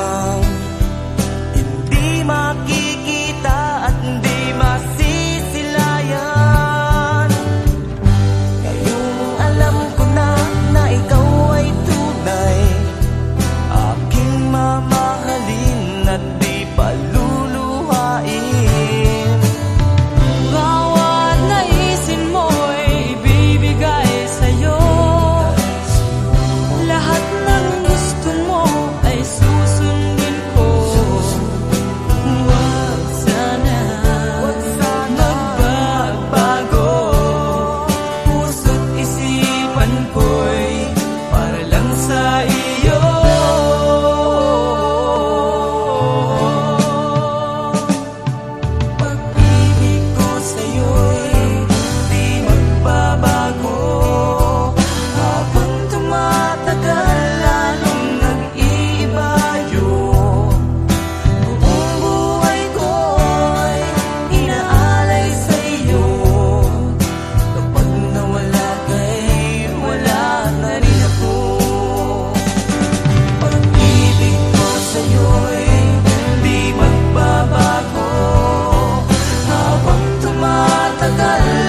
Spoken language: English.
Bye. God.